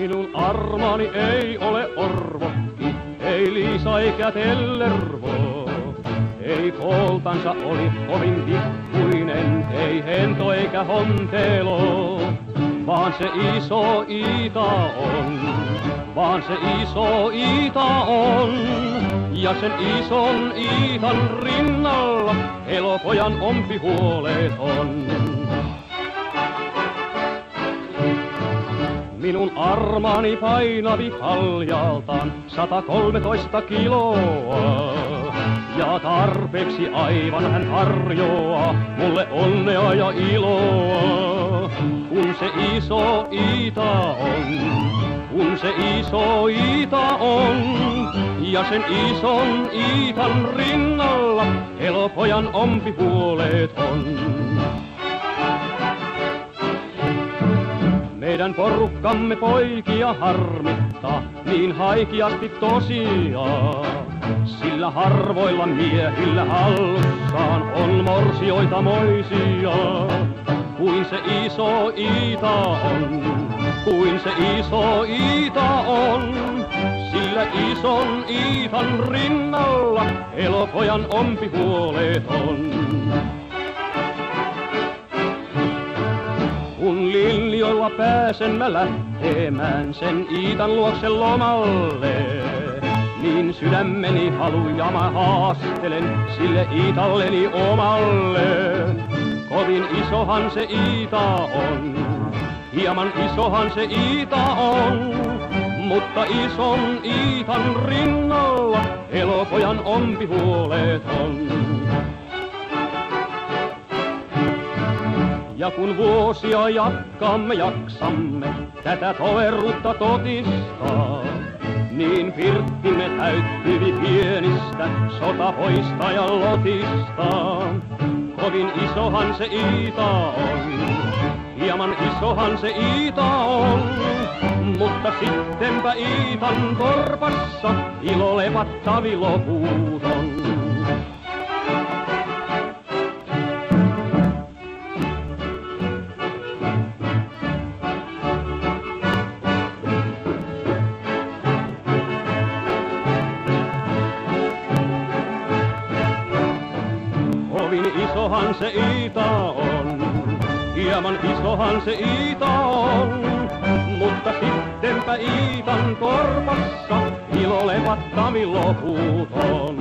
Minun armani ei ole orvo, ei Liisa eikä Tellervo. Ei poltansa oli kovin pikkuinen, ei hento eikä hontelo, vaan se iso Iita on, vaan se iso Iita on. Ja sen ison Iitan rinnalla elopojan ompi huoleton. Minun armani painavi paljaltaan 113 kiloa. Ja tarpeeksi aivan hän tarjoaa mulle onnea ja iloa. Kun se iso Iita on, kun se iso Iita on. Ja sen ison Iitan rinnalla elopojan ompi huoleton. Meidän porukkamme poikia harmittaa niin haikeasti tosiaan. Sillä harvoilla miehillä hallussaan on morsioita moisia. Kuin se iso Iita on, kuin se iso Iita on. Sillä ison Iitan rinnalla elopojan ompi huoleton. Pääsen mä lähtemään sen Iitan luokse lomalle, niin sydämeni haluja mä haastelen sille Iitalleni omalle. Kovin isohan se Iita on, hieman isohan se Iita on, mutta ison Iitan rinnalla elopojan ompi huoleton. Kun vuosia jatkamme, jaksamme tätä toveruutta totistaa, niin pirttimme täyttyvi pienistä sotapoista ja lotista. Kovin isohan se Iita on, hieman isohan se Iita on, mutta sittenpä Iitan torpassa ilo lepattavi loputon. Kovin isohan se Iita on, hieman isohan se Iita on, mutta sittenpä Iitan torpassa ilo levattami loputon.